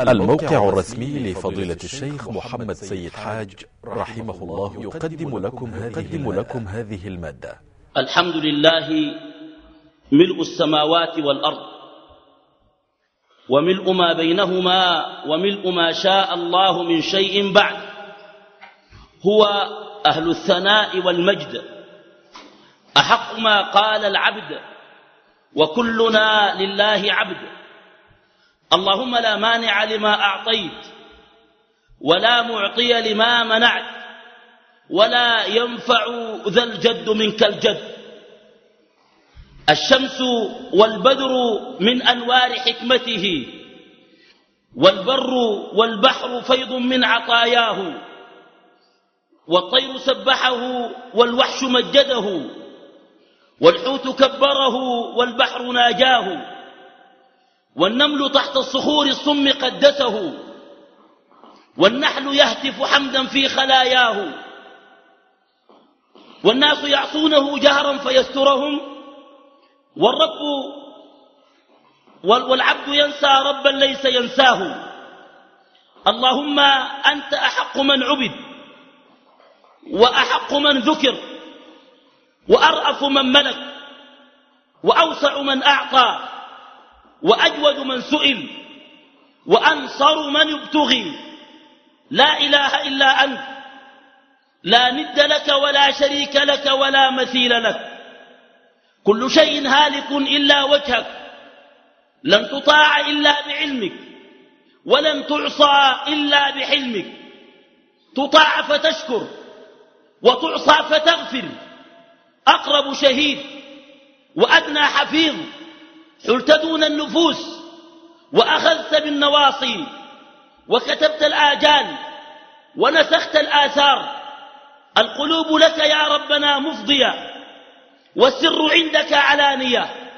الموقع الرسمي لفضيلة الشيخ محمد سيد حاج رحمه الله يقدم لكم هذه, لكم هذه ا ل م ا د ة الحمد لله ملء السماوات والأرض وملء ما بينهما وملء ما شاء الله من شيء بعد. هو أهل الثناء والمجد. أحق ما قال العبد. وكلنا لله عبد. اللهم لا مانع لما أعطيت ولا معطي لما منعت ولا ينفع ذا الجد منك الجد. الشمس والبدر من أنوار حكمته والبر والبحر فيض من عطاياه والطير سبحه والوحش مجده والحوت كبره والبحر ناجاه. والنمل تحت الصخور الصم قدسه والنحل يهتف حمدا في خلاياه. والناس يعصونه جهرا فيسترهم والرب والعبد ينسى ربا ليس ينساه. اللهم أنت أحق من عبد وأحق من ذكر وأرأف من ملك وأوسع من أعطى. وأجود من سئل وأنصر من يبتغي لا إله إلا أنت لا ند لك ولا شريك لك ولا مثيل لك. كل شيء هالك إلا وجهك لن تطاع إلا بعلمك ولن تعصى إلا بحلمك. تطاع فتشكر وتعصى فتغفر. أقرب شهيد وأدنى حفيظ. حلت دون النفوس وأخذت بالنواصي وكتبت الآجال ونسخت الآثار. القلوب لك يا ربنا مفضية والسر عندك علانية.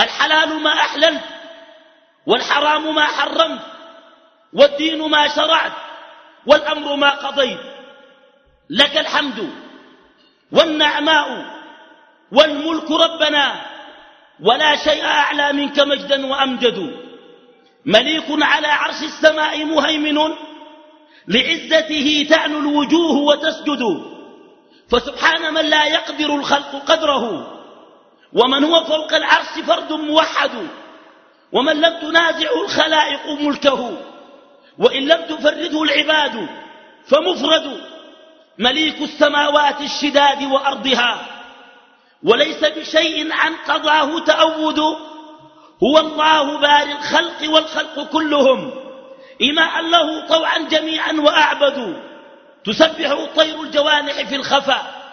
الحلال ما أحللت والحرام ما حرمت والدين ما شرعت والأمر ما قضيت. لك الحمد والنعماء والملك ربنا ولا شيء أعلى منك مجدا وأمجد. مليك على عرش السماء مهيمن. لعزته تعنو الوجوه وتسجد. فسبحان من لا يقدر الخلق قدره. ومن هو فوق العرش فرد موحد. ومن لم تنازعه الخلائق ملكه. وإن لم تفرده العباد فمفرد. مليك السماوات الشداد وأرضها. وليس بشيء عن قضاه تأود. هو الله باري الخلق والخلق كلهم. إماء له طوعا جميعا وأعبدوا تسبح الطير الجوانح في الخفاء.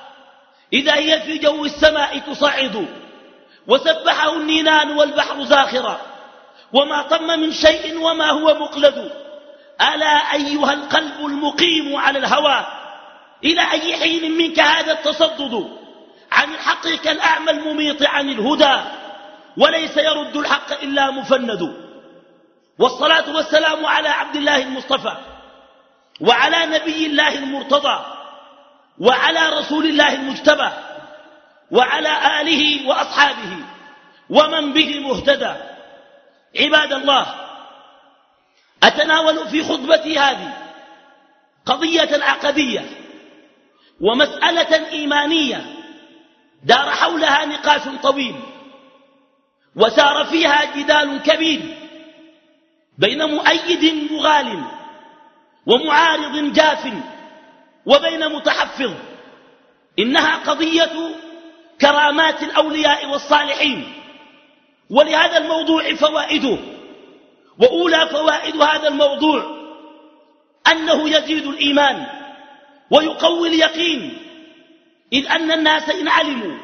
إذا هي في جو السماء تصعد. وسبحه النينان والبحر زاخرا. وما طم من شيء وما هو مقلد. ألا أيها القلب المقيم على الهوى. إلى أي حين منك هذا التصدد؟ عن الحق كالأعمى المميط عن الهدى وليس يرد الحق إلا مفند. والصلاة والسلام على عبد الله المصطفى وعلى نبي الله المرتضى وعلى رسول الله المجتبى وعلى آله وأصحابه ومن به مهتدى. عباد الله أتناول في خطبتي هذه قضية عقدية ومسألة إيمانية دار حولها نقاش طويل وسار فيها جدال كبير بين مؤيد مغال ومعارض جاف وبين متحفظ. إنها قضية كرامات الأولياء والصالحين ولهذا الموضوع فوائده وأولى فوائد هذا الموضوع أنه يزيد الإيمان ويقوي اليقين إذ أن الناس إن علموا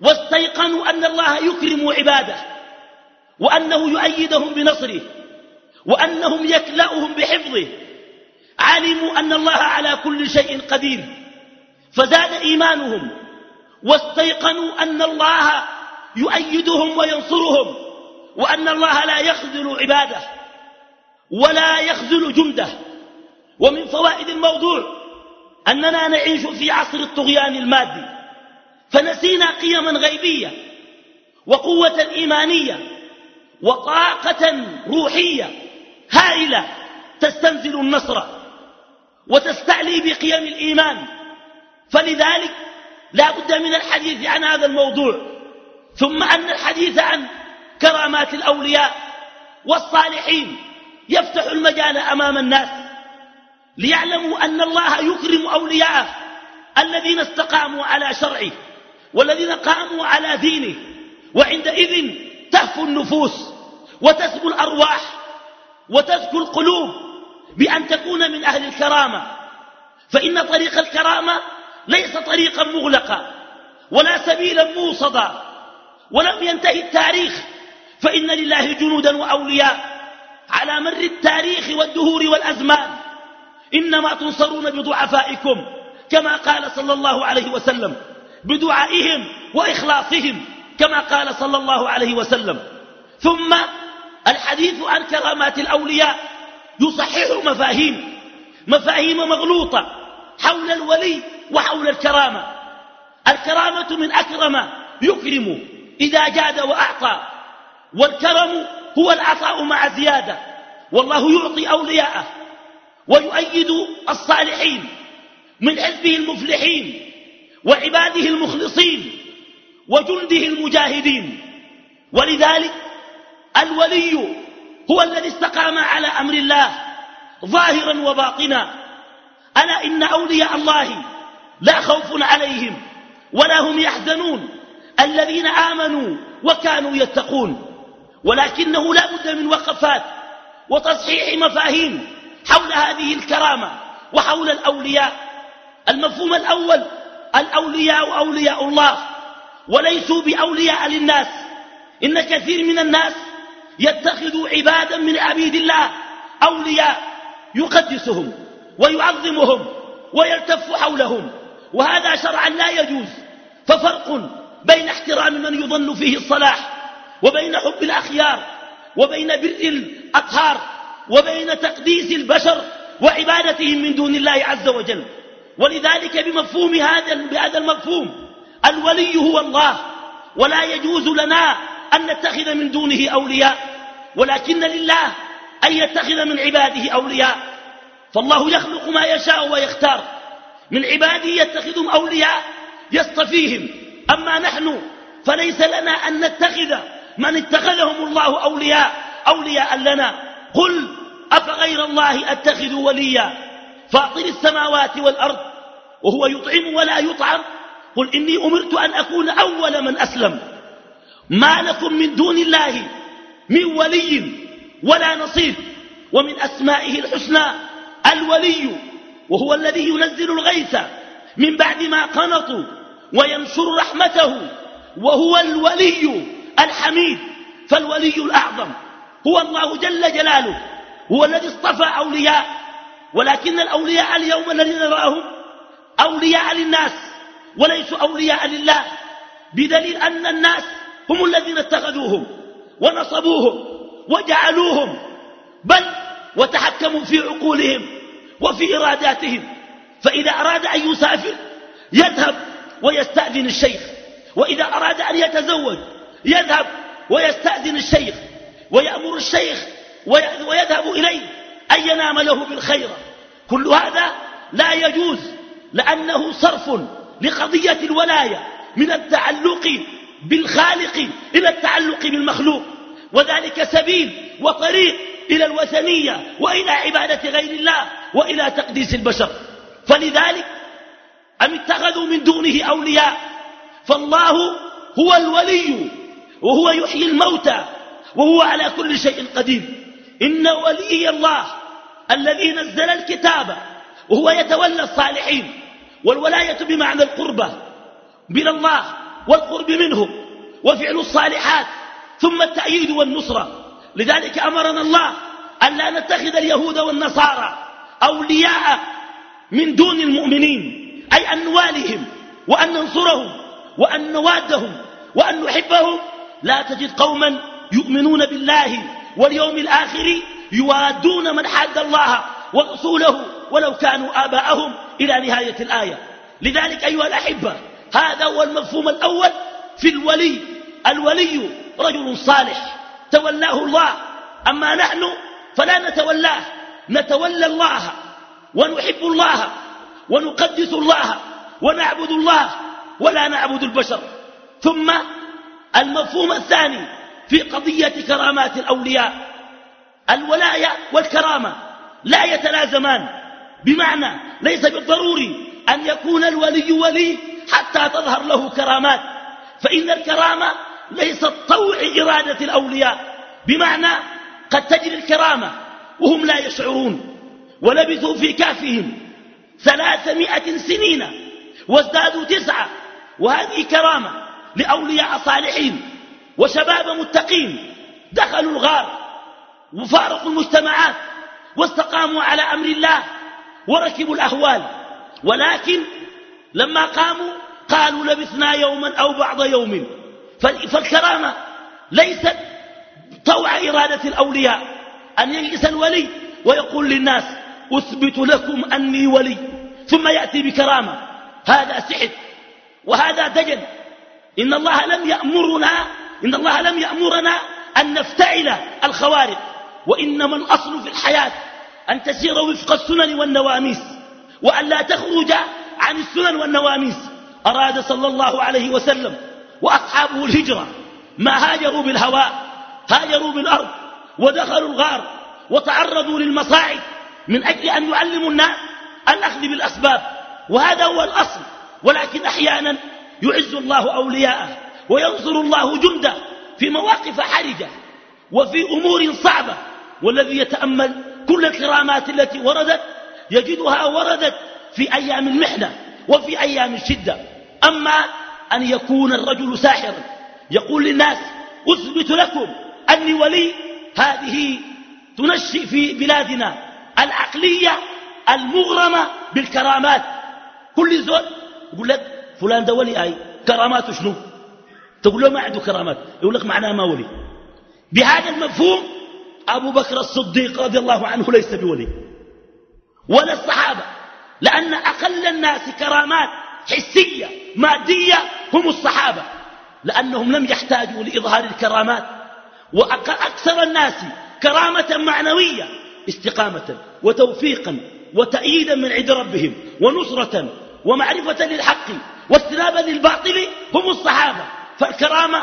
واستيقنوا أن الله يكرم عباده وأنه يؤيدهم بنصره وأنهم يكلأهم بحفظه علموا أن الله على كل شيء قدير فزاد إيمانهم واستيقنوا أن الله يؤيدهم وينصرهم وأن الله لا يخذل عباده ولا يخذل جنده. ومن فوائد الموضوع أننا نعيش في عصر الطغيان المادي. فنسينا قيما غيبية وقوة إيمانية وطاقة روحية هائلة تستنزل النصر وتستعلي بقيم الإيمان. فلذلك لا بد من الحديث عن هذا الموضوع ثم أن الحديث عن كرامات الأولياء والصالحين يفتح المجال أمام الناس. ليعلموا أن الله يكرم أولياءه الذين استقاموا على شرعه والذين قاموا على دينه وعندئذ تهفو النفوس وتسبو الأرواح وتزكو القلوب بأن تكون من أهل الكرامة. فإن طريق الكرامة ليس طريقا مغلقا ولا سبيلا موصدا ولم ينتهي التاريخ. فإن لله جنودا وأولياء على مر التاريخ والدهور والأزمان. إنما تنصرون بضعفائكم كما قال صلى الله عليه وسلم بدعائهم وإخلاصهم كما قال صلى الله عليه وسلم. ثم الحديث عن كرامات الأولياء يصحح مفاهيم مفاهيم مغلوطة حول الولي وحول الكرامة. الكرامة من أكرم يكرم إذا جاد وأعطى والكرم هو العطاء مع زيادة. والله يعطي أولياءه ويؤيد الصالحين من حزبه المفلحين وعباده المخلصين وجنده المجاهدين. ولذلك الولي هو الذي استقام على أمر الله ظاهرا وباطنا. ألا إن أولياء الله لا خوف عليهم ولا هم يحزنون. الذين آمنوا وكانوا يتقون. ولكنه لا بد من وقفات وتصحيح مفاهيم حول هذه الكرامة وحول الأولياء. المفهوم الأول الأولياء أولياء الله وليسوا بأولياء للناس. إن كثير من الناس يتخذ عبادا من عبيد الله أولياء يقدسهم ويعظمهم ويلتف حولهم وهذا شرعا لا يجوز. ففرق بين احترام من يظن فيه الصلاح وبين حب الأخيار وبين بر الأطهار. وبين تقديس البشر وعبادتهم من دون الله عز وجل. ولذلك بمفهوم هذا بهذا المفهوم الولي هو الله. ولا يجوز لنا أن نتخذ من دونه أولياء. ولكن لله أن يتخذ من عباده أولياء. فالله يخلق ما يشاء ويختار. من عباده يتخذهم أولياء يصطفيهم. أما نحن فليس لنا أن نتخذ من اتخذهم الله أولياء أولياء لنا. قل أفغير الله أتخذ وليا؟ فاطر السماوات والأرض وهو يطعم ولا يطعم. قل إني أمرت أن أكون أول من أسلم. ما لكم من دون الله من ولي ولا نصير ومن أسمائه الحسنى الولي وهو الذي ينزل الغيث من بعد ما قنطوا وينشر رحمته وهو الولي الحميد فالولي الأعظم. هو الله جل جلاله هو الذي اصطفى أولياء ولكن الأولياء اليوم الذين نراهم أولياء للناس وليسوا أولياء لله بدليل أن الناس هم الذين اتخذوهم ونصبوهم وجعلوهم بل وتحكموا في عقولهم وفي إراداتهم فإذا أراد أن يسافر يذهب ويستأذن الشيخ وإذا أراد أن يتزوج يذهب ويستأذن الشيخ ويأمر الشيخ ويذهب إليه أن ينام له بالخير. كل هذا لا يجوز لأنه صرف لقضية الولاية من التعلق بالخالق إلى التعلق بالمخلوق وذلك سبيل وطريق إلى الوثنية وإلى عبادة غير الله وإلى تقديس البشر. فلذلك أم اتخذوا من دونه أولياء؟ فالله هو الولي وهو يحيي الموتى وهو على كل شيء قدير. إن ولي الله الذي نزل الكتاب وهو يتولى الصالحين والولاية بمعنى القربة من الله والقرب منه وفعل الصالحات ثم التأييد والنصرة. لذلك أمرنا الله أن لا نتخذ اليهود والنصارى أولياء من دون المؤمنين أي أن نواليهم وأن ننصرهم وأن نوادهم وأن نحبهم. لا تجد قوما يؤمنون بالله واليوم الآخر يوادون من حاد الله ورسوله ولو كانوا آباءهم إلى نهاية الآية. لذلك أيها الأحبة هذا هو المفهوم الأول في الولي. الولي رجل صالح. تولاه الله. أما نحن فلا نتولاه. نتولى الله ونحب الله ونقدس الله ونعبد الله ولا نعبد البشر. ثم المفهوم الثاني في قضية كرامات الأولياء. الولاية والكرامة لا يتلازمان. بمعنى ليس بالضروري أن يكون الولي ولي حتى تظهر له كرامات. فإن الكرامة ليست طوع إرادة الأولياء. بمعنى قد تجري الكرامة وهم لا يشعرون. ولبثوا في كهفهم ثلاثمائة سنين وازدادوا تسعة. وهذه كرامة لأولياء صالحين. وشباب متقين دخلوا الغار وفارقوا المجتمعات واستقاموا على أمر الله وركبوا الأهوال. ولكن لما قاموا قالوا لبثنا يوما أو بعض يوم. فالكرامة ليست طوع إرادة الأولياء. أن يجلس الولي ويقول للناس أثبت لكم أني ولي. ثم يأتي بكرامة. هذا سحر وهذا دجل. إن الله لم يأمرنا إن الله لم يأمرنا أن نفتعل الخوارق وإنما الأصل في الحياة أن تسير وفق السنن والنواميس وأن لا تخرج عن السنن والنواميس. أراد صلى الله عليه وسلم وأصحابه الهجرة ما هاجروا بالهواء هاجروا بالأرض ودخلوا الغار وتعرضوا للمصاعب من أجل أن يعلموا الناس الأخذ بالأسباب. وهذا هو الأصل ولكن أحيانا يعز الله أولياءه. وينصر الله جنده في مواقف حرجة وفي أمور صعبة. والذي يتأمل كل الكرامات التي وردت يجدها وردت في أيام المحنة وفي أيام الشدة. أما أن يكون الرجل ساحرا يقول للناس أثبت لكم أني ولي هذه تنشئ في بلادنا العقلية المغرمة بالكرامات. كل زول يقول لك فلان ده ولي أي كراماته شنو؟ تقول له ما عنده كرامات يقول لك معناه ما ولي. بهذا المفهوم أبو بكر الصديق رضي الله عنه ليس بولي. ولا الصحابة لأن أقل الناس كرامات حسية مادية هم الصحابة. لأنهم لم يحتاجوا لإظهار الكرامات. وأكثر الناس كرامة معنوية استقامة وتوفيقا وتأييدا من عند ربهم ونصرة ومعرفة للحق واجتنابا للباطل هم الصحابة. فالكرامة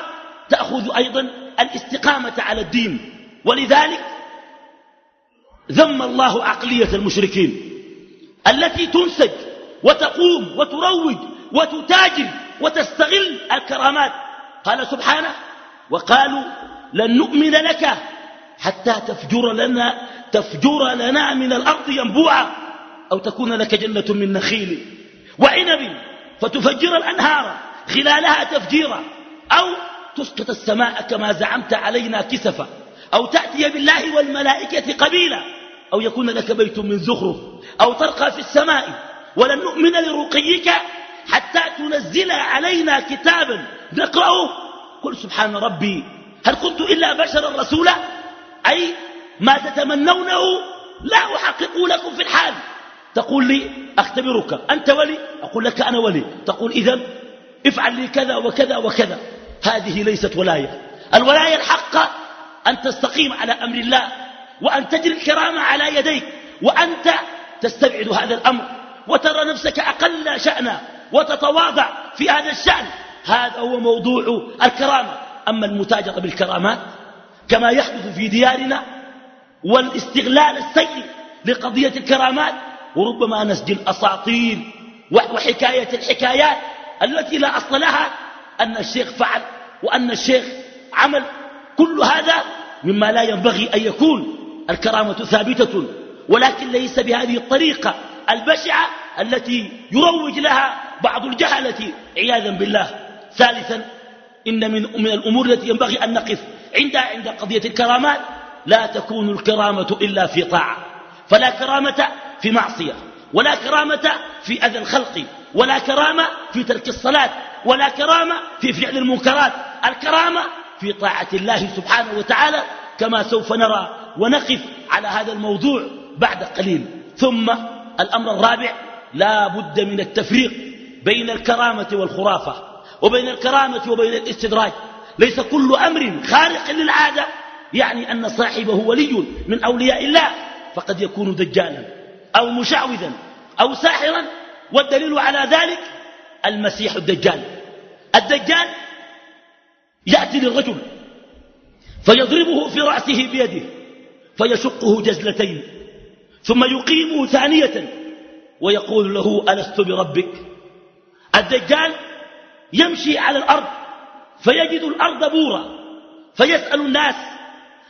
تأخذ أيضا الاستقامة على الدين. ولذلك ذم الله عقلية المشركين التي تنسج وتقوم وتروج وتتاجر وتستغل الكرامات. قال سبحانه وقالوا لن نؤمن لك حتى تفجر لنا تفجر لنا من الأرض ينبوعا أو تكون لك جنة من نخيل وعنب فتفجر الأنهار خلالها تفجيرا. أو تسقط السماء كما زعمت علينا كسفا أو تأتي بالله والملائكة قبيلا أو يكون لك بيت من زخرف أو ترقى في السماء ولن نؤمن لرقيك حتى تنزل علينا كتابا نقرأه. قل سبحان ربي هل كنت إلا بشرا رسولا؟ أي ما تتمنونه لا أحقق لكم في الحال. تقول لي أختبرك أنت ولي؟ أقول لك أنا ولي. تقول إذا افعل لي كذا وكذا وكذا. هذه ليست ولاية. الولاية الحقة أن تستقيم على أمر الله وأن تجري الكرامة على يديك وأنت تستبعد هذا الأمر وترى نفسك أقل شأنا وتتواضع في هذا الشأن. هذا هو موضوع الكرامة. أما المتاجرة بالكرامات كما يحدث في ديارنا والاستغلال السيء لقضية الكرامات وربما نسج الأساطير وحكاية الحكايات التي لا أصل لها أن الشيخ فعل وأن الشيخ عمل. كل هذا مما لا ينبغي أن يكون. الكرامة ثابتة ولكن ليس بهذه الطريقة البشعة التي يروج لها بعض الجهلة. عياذا بالله. ثالثا إن من, من الأمور التي ينبغي أن نقف عندها عند قضية الكرامات. لا تكون الكرامة إلا في طاعة. فلا كرامة في معصية ولا كرامة في أذى الخلق ولا كرامة في ترك الصلاة. ولا كرامة في فعل المنكرات. الكرامة في طاعة الله سبحانه وتعالى كما سوف نرى ونقف على هذا الموضوع بعد قليل. ثم الأمر الرابع لا بد من التفريق بين الكرامة والخرافة وبين الكرامة وبين الاستدراج. ليس كل أمر خارق للعادة يعني أن صاحبه ولي من أولياء الله فقد يكون دجالا أو مشعوذا أو ساحرا. والدليل على ذلك المسيح الدجال. الدجال يأتي للرجل فيضربه في رأسه بيده فيشقه جزلتين ثم يقيمه ثانية ويقول له ألست بربك؟ الدجال يمشي على الأرض فيجد الأرض بورا فيسأل الناس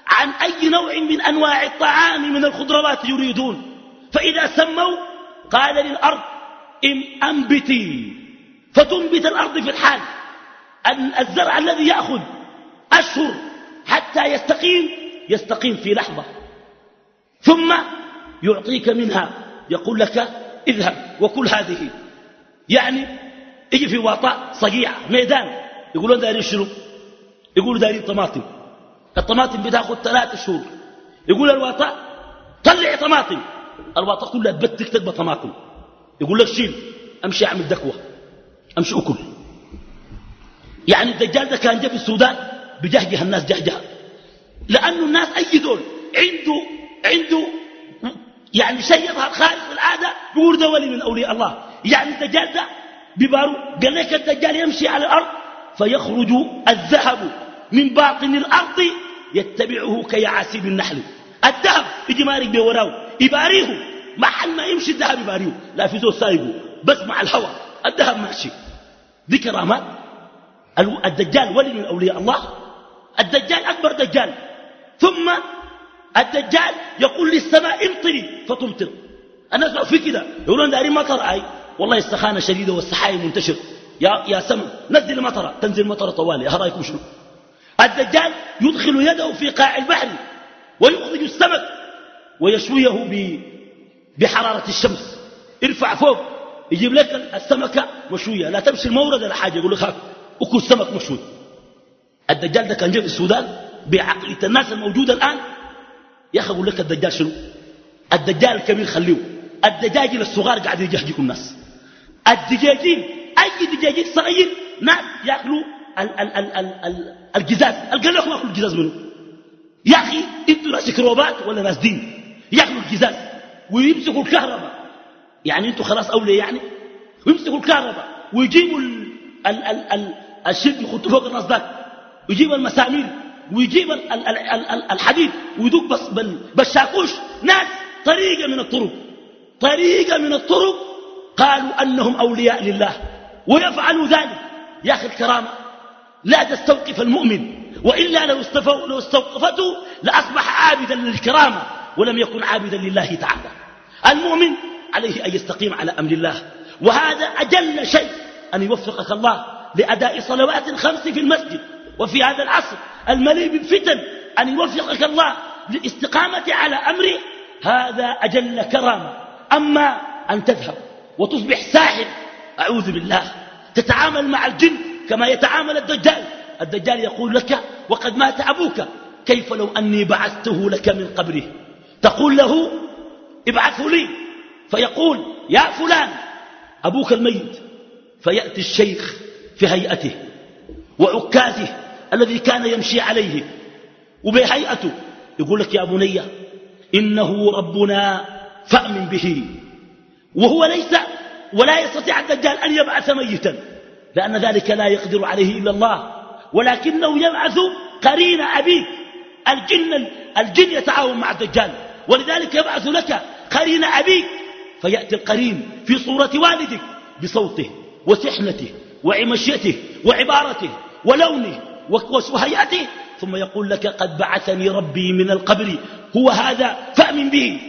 عن أي نوع من أنواع الطعام من الخضروات يريدون فإذا سموا قال للأرض إن أنبتي. فتنبت الأرض في الحال. الزرع الذي يأخذ أشهر حتى يستقيم يستقيم في لحظة. ثم يعطيك منها يقول لك اذهب وكل هذه. يعني يجي في واطاء صقيع ميدان. يقولون دارين شنو؟ يقولوا دارين طماطم. الطماطم بتأخذ ثلاثة شهور. يقول الواطاء طلع طماطم. الواطاء كلها تبتك تكبى طماطم. يقول لك شيل أمشي أعمل دكوة. أمشي أكل. يعني الدجال ده كان جاء في السودان بجهجه الناس جهجه. لأنه الناس أي دول عنده عنده يعني شيء يظهر خارج العادة بيقول ده ولي من أولياء الله. يعني الدجال ده ببارو قال لك الدجال يمشي على الأرض فيخرج الذهب من باطن الأرض يتبعه كيعاسيب النحل. الذهب يجي مارك بوراه يباريه. محل ما يمشي الذهب يباريه. لا في زول سايقه بس مع الهواء الذهب ماشي دي كرامات الدجال ولي من أولياء الله. الدجال أكبر دجال. ثم الدجال يقول للسماء امطري فتمطر. الناس في كده. يقولون دارين مطر أي. والله السخانة شديدة والسحاي منتشر. يا يا سما نزل مطره تنزل مطره طوالي. ها رأيكم شنو؟ الدجال يدخل يده في قاع البحر ويخرج السمك ويشويه بحرارة الشمس. ارفع فوق. يجيب لك السمكة مشوية. لا تمشي المورد ولا حاجة. يقول لك هاك أكل سمك مشوي. الدجال ده كان جاي في السودان بعقلية الناس الموجودة الآن. يا أخي أقول لك الدجال شنو؟ الدجال الكبير خليه. الدجاجين الصغار قاعد يجهجكوا الناس. الدجاجين أي دجاجين صغير ناس يأكلوا الجزاز. قال لكم يأكلوا الجزاز منه. يا أخي إنتوا ناس كروبات ولا ناس دين؟ يأكلوا الجزاز ويمسكوا الكهرباء. يعني أنتوا خلاص أولي يعني؟ ويمسكوا الكهرباء ويجيبوا ال ال ال ال الشد يخطوا فوق الراس ذاك ويجيبوا المسامير ويجيب ال ال ال الحديد ويدق بس بالشاكوش. ناس طريقة من الطرق. طريقة من الطرق. قالوا أنهم أولياء لله. ويفعلوا ذلك. يا أخي الكرامة لا تستوقف المؤمن. وإلا لو, لو استوقفته لأصبح عابدا للكرامة ولم يكن عابدا لله تعالى. المؤمن عليه أن يستقيم على أمر الله. وهذا أجل شيء أن يوفقك الله لأداء صلوات خمس في المسجد. وفي هذا العصر المليء بالفتن أن يوفقك الله للاستقامة على أمره. هذا أجل كرامة أما أن تذهب وتصبح ساحر أعوذ بالله. تتعامل مع الجن كما يتعامل الدجال. الدجال يقول لك وقد مات أبوك. كيف لو أني بعثته لك من قبره؟ تقول له ابعثه لي. فيقول يا فلان أبوك الميت فيأتي الشيخ في هيئته وعكازه الذي كان يمشي عليه وبهيئته يقول لك يا بني إنه ربنا فأمن به وهو ليس ولا يستطيع الدجال أن يبعث ميتا لأن ذلك لا يقدر عليه إلا الله ولكنه يبعث قرين أبيك الجن, الجن يتعاون مع الدجال ولذلك يبعث لك قرين أبيك فيأتي القرين في صورة والدك بصوته وسحنته وعمشيته وعبارته ولونه وهيئته ثم يقول لك قد بعثني ربي من القبر. هو هذا فأمن به.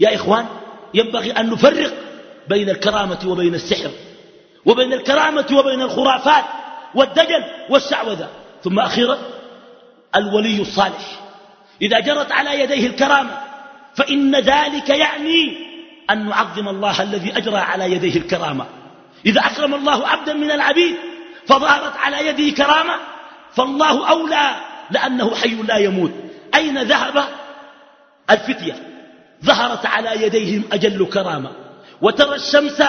يا إخوان ينبغي أن نفرق بين الكرامة وبين السحر وبين الكرامة وبين الخرافات والدجل والشعوذة. ثم أخيرا الولي الصالح. إذا جرت على يديه الكرامة فإن ذلك يعني أن نعظم الله الذي أجرى على يديه الكرامة. إذا أكرم الله عبدا من العبيد فظهرت على يده كرامة فالله أولى لأنه حي لا يموت. أين ذهب؟ الفتية. ظهرت على يديهم أجل كرامة. وترى الشمس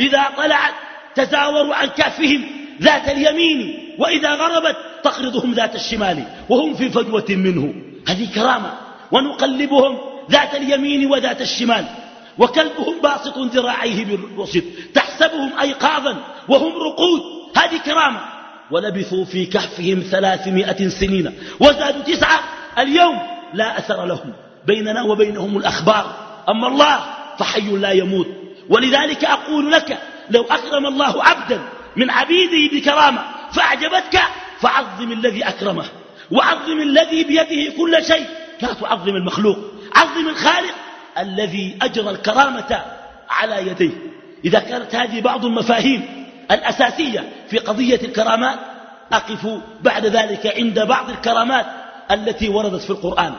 إذا طلعت تزاور عن كافهم ذات اليمين وإذا غربت تقرضهم ذات الشمال وهم في فجوة منه. هذه كرامة. ونقلبهم ذات اليمين وذات الشمال. وكلبهم باسط ذراعيه بالوسط تحسبهم أيقاظا وهم رقود. هذه كرامة. ولبثوا في كهفهم ثلاثمائة سنين وزادوا تسعة. اليوم لا أثر لهم بيننا وبينهم الأخبار. أما الله فحي لا يموت. ولذلك أقول لك لو أكرم الله عبدا من عبيده بكرامة فأعجبتك فعظم الذي أكرمه. وعظم الذي بيده كل شيء. لا تعظم المخلوق عظم الخالق. الذي أجرى الكرامة على يديه. إذا كانت هذه بعض المفاهيم الأساسية في قضية الكرامات أقف بعد ذلك عند بعض الكرامات التي وردت في القرآن.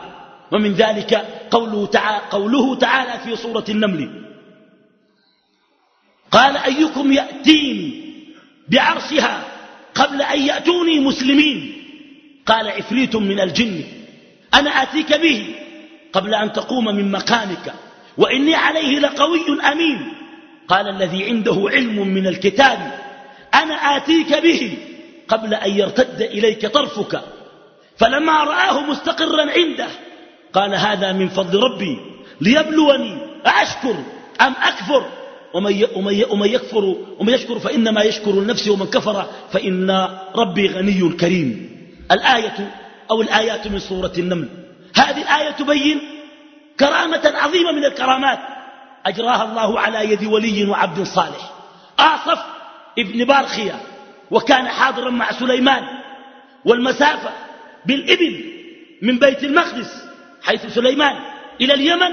ومن ذلك قوله تعالى, قوله تعالى في سورة النمل. قال أيكم يأتيني بعرشها قبل أن يأتوني مسلمين؟ قال عفريت من الجن. أنا آتيك به. قبل أن تقوم من مكانك وإني عليه لقوي أمين. قال الذي عنده علم من الكتاب أنا آتيك به قبل أن يرتد إليك طرفك. فلما رآه مستقرا عنده قال هذا من فضل ربي ليبلوني أشكر أم أكفر؟ ومن, ومن يكفر ومن يشكر فإنما يشكر النفس ومن كفر فإن ربي غني كريم. الآية أو الآيات من سورة النمل. هذه الآية تبين كرامة عظيمة من الكرامات. أجراها الله على يد ولي وعبد صالح. آصف ابن بارخية وكان حاضرا مع سليمان والمسافة بالإبل من بيت المقدس حيث سليمان إلى اليمن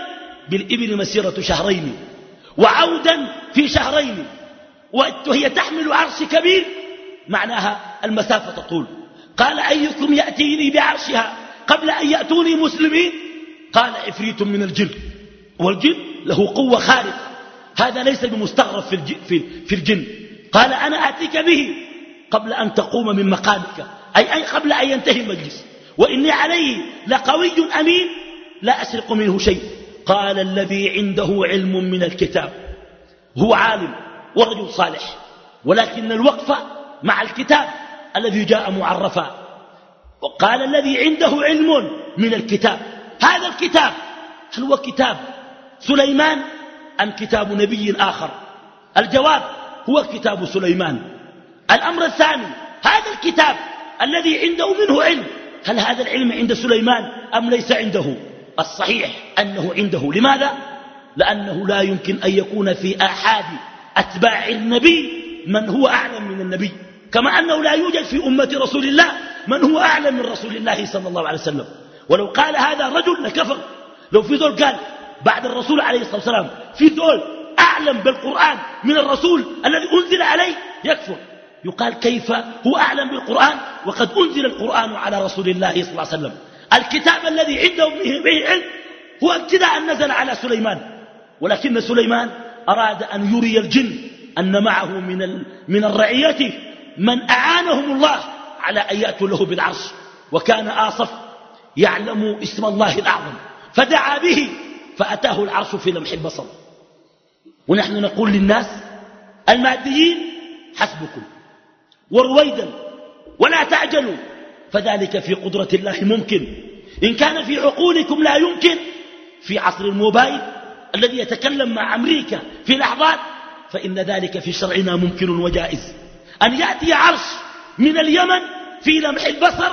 بالإبل مسيرة شهرين وعودا في شهرين وهي تحمل عرش كبير معناها المسافة تطول. قال أيكم يأتيني بعرشها؟ قبل أن يأتوني مسلمين؟ قال عفريت من الجن. والجن له قوة خارقة. هذا ليس بمستغرب في, الجن. قال أنا آتيك به قبل أن تقوم من مقامك. أي, أي قبل أن ينتهي المجلس. وإني عليه لقوي أمين لا أسرق منه شيء. قال الذي عنده علم من الكتاب. هو عالم ورجل صالح. ولكن الوقف مع الكتاب الذي جاء معرفا. وقال الذي عنده علم من الكتاب. هذا الكتاب هل هو كتاب سليمان أم كتاب نبي آخر؟ الجواب هو كتاب سليمان. الأمر الثاني هذا الكتاب الذي عنده منه علم هل هذا العلم عند سليمان أم ليس عنده؟ الصحيح أنه عنده. لماذا؟ لأنه لا يمكن أن يكون في آحاد أتباع النبي من هو أعلم من النبي. كما أنه لا يوجد في أمة رسول الله من هو أعلم من رسول الله صلى الله عليه وسلم؟ ولو قال هذا رجل لكفر. لو في ذول قال بعد الرسول عليه الصلاة والسلام في ذول أعلم بالقرآن من الرسول الذي أنزل عليه يكفر. يقال كيف هو أعلم بالقرآن؟ وقد أنزل القرآن على رسول الله صلى الله عليه وسلم. الكتاب الذي عنده به علم هو ابتداء نزل على سليمان. ولكن سليمان أراد أن يري الجن أن معه من, من الرعية من أعانهم الله. على أن يأتوا له بالعرش. وكان آصف يعلم اسم الله الأعظم. فدعا به فأتاه العرش في لمح البصر. ونحن نقول للناس الماديين حسبكم. ورويدا ولا تعجلوا. فذلك في قدرة الله ممكن. إن كان في عقولكم لا يمكن في عصر الموبايل الذي يتكلم مع أمريكا في لحظات فإن ذلك في شرعنا ممكن وجائز. أن يأتي عرش من اليمن في لمح البصر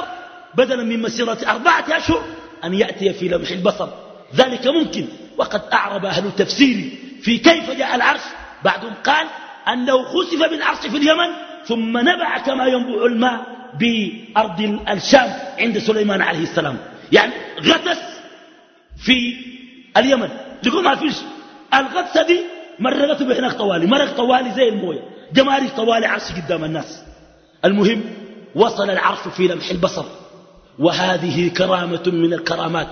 بدلا من مسيرة أربعة أشهر أن يأتي في لمح البصر. ذلك ممكن وقد أعرب أهل التفسير في كيف جاء العرش. بعضهم قال أنه خسف بالعرش في اليمن ثم نبع كما ينبع الماء بأرض الشام عند سليمان عليه السلام. يعني غطس في اليمن. تقول ما فيش. الغطسة دي مرقته بهناك طوالي. مرق طوالي زي الموية. جمارك طوالي عرش قدام الناس. المهم وصل العرش في لمح البصر وهذه كرامة من الكرامات.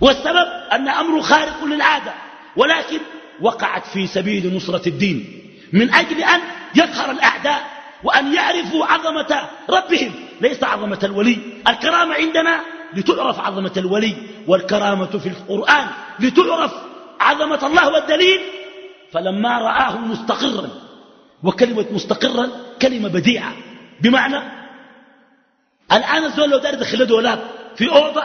والسبب أن أمر خارق للعادة ولكن وقعت في سبيل نصرة الدين من أجل أن يقهر الأعداء وأن يعرفوا عظمة ربهم. ليس عظمة الولي الكرامة عندنا لتعرف عظمة الولي والكرامة في القرآن لتعرف عظمة الله والدليل. فلما رآه مستقرا وكلمة مستقرا كلمة بديعة. بمعنى الآن الزول لو دار يدخل دولاب في أوضة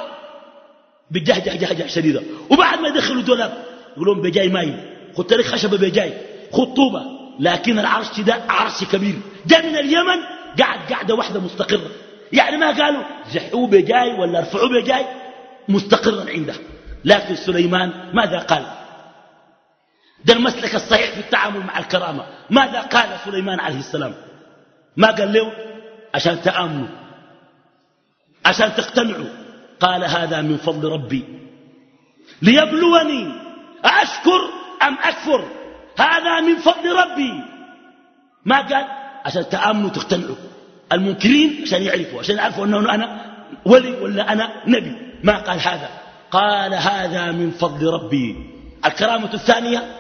بجهجه جهجه شديدة وبعد ما يدخلوا الدولاب يقولون بجاي ماي خد لك خشبة بجاي خد طوبة لكن العرش ده عرش كبير جاء من اليمن قعد قعدة واحدة مستقرة يعني ما قالوا زحوه بجاي ولا ارفعوه بجاي مستقرا عنده. لكن سليمان ماذا قال؟ ده المسلك الصحيح في التعامل مع الكرامة. ماذا قال سليمان عليه السلام؟ ما قال له؟ عشان تآمنوا. عشان تقتنعوا. قال هذا من فضل ربي. ليبلوني. أشكر أم أكفر؟ هذا من فضل ربي. ما قال؟ عشان تآمنوا تقتنعوا المنكرين عشان يعرفوا عشان يعرفوا أنه أنا ولي ولا أنا نبي. ما قال هذا. قال هذا من فضل ربي. الكرامة الثانية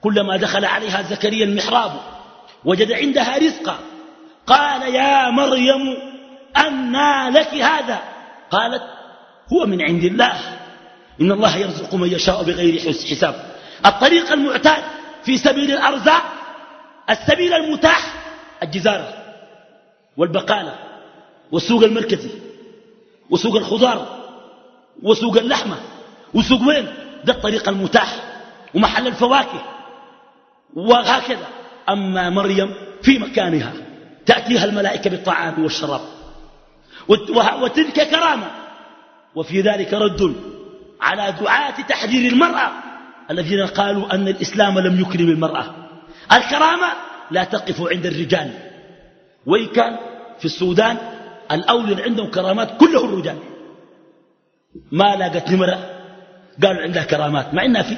كلما دخل عليها زكريا المحراب وجد عندها رزقا. قال يا مريم أنى لك هذا. قالت هو من عند الله. إن الله يرزق من يشاء بغير حساب. الطريق المعتاد في سبيل الأرزاق السبيل المتاح الجزارة والبقالة والسوق المركزي وسوق الخضار وسوق اللحمة وسوق وين؟ ده الطريق المتاح ومحل الفواكه وهكذا. أما مريم في مكانها. تأتيها الملائكة بالطعام والشراب. وتلك كرامة. وفي ذلك رد على دعاة تحذير المرأة. الذين قالوا أن الإسلام لم يكرم المرأة. الكرامة لا تقف عند الرجال. وإن كان في السودان الأولى عندهم كرامات كله الرجال ما لاقت نمرة قالوا عندها كرامات. ما عندنا في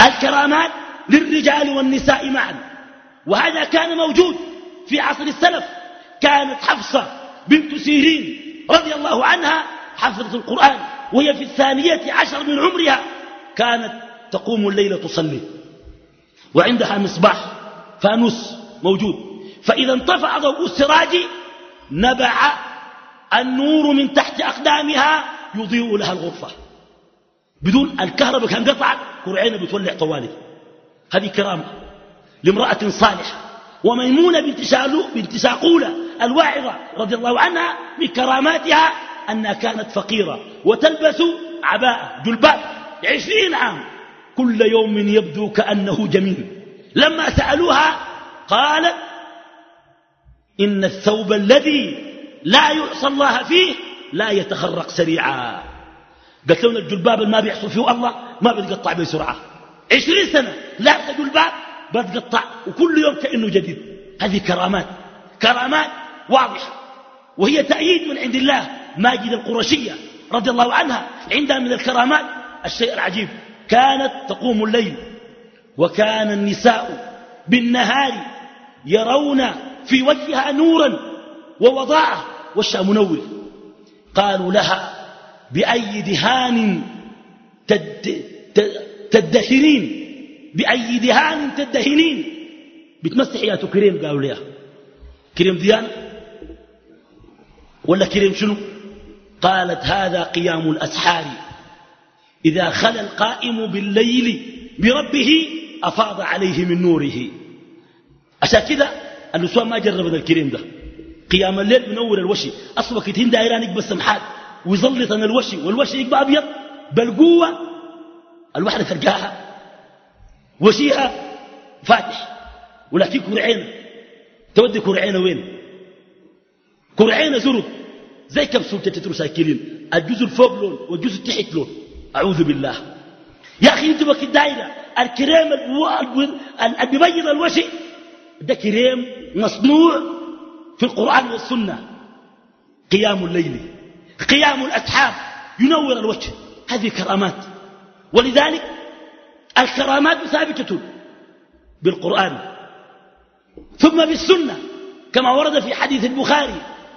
الكرامات للرجال والنساء معا. وهذا كان موجود في عصر السلف. كانت حفصة بنت سيرين رضي الله عنها حفظة القرآن وهي في الثانية عشر من عمرها كانت تقوم الليل تصلي وعندها مصباح فانوس موجود. فإذا انطفأ ضوء السراج نبع النور من تحت أقدامها يضيء لها الغرفة. بدون الكهرباء كان قطعت كرعينة بتولع طوالي. هذه كرامة. لامرأة صالحة. وميمونة بنت, بنت شاقولة الواعظة رضي الله عنها من كراماتها أنها كانت فقيرة وتلبس عباءة جلباب عشرين عام. كل يوم يبدو كأنه جميل. لما سألوها قالت إن الثوب الذي لا يعصى الله فيه لا يتخرق سريعا. قالت لهم الجلباب ما بيحصل فيه الله ما بيتقطع بسرعة. عشرين سنة لابسة جلباب بتقطع وكل يوم كأنه جديد. هذه كرامات. كرامات واضحة. وهي تأييد من عند الله ماجد القرشية رضي الله عنها. عندها من الكرامات الشيء العجيب. كانت تقوم الليل وكان النساء بالنهار يرون في وجهها نورا ووضاعة وشها منور قالوا لها بأي دهان تد تدهنين بأي دهان تدهنين. بتمسحي يا كريم قالوا لها كريم ديان؟ ولا كريم شنو؟ قالت هذا قيام الأسحار. إذا خلى القائم بالليل بربه أفاض عليه من نوره. عشان كده النسوان ما جربت الكريم ده. قيام الليل منور الوشي. أصبح كتين دائران يقبل سمحات ويظلطن الوشي والوشي يقبل أبيض. بالقوة الواحدة تلقاها. وشيها فاتح. ولكن كرعينة تودي كرعينة وين؟ كرعينة زرد. زي كبسولة تترو ساكلين الجزء الفوق لون والجزء التحت لون. أعوذ بالله. يا أخي أنت وقت الدائرة الكريم اللي الوشي ده كريم مصنوع في القرآن والسنة. قيام الليل. قيام الأسحاب ينور الوجه. هذه كرامات. ولذلك الكرامات ثابتة بالقرآن ثم بالسنة كما ورد في حديث البخاري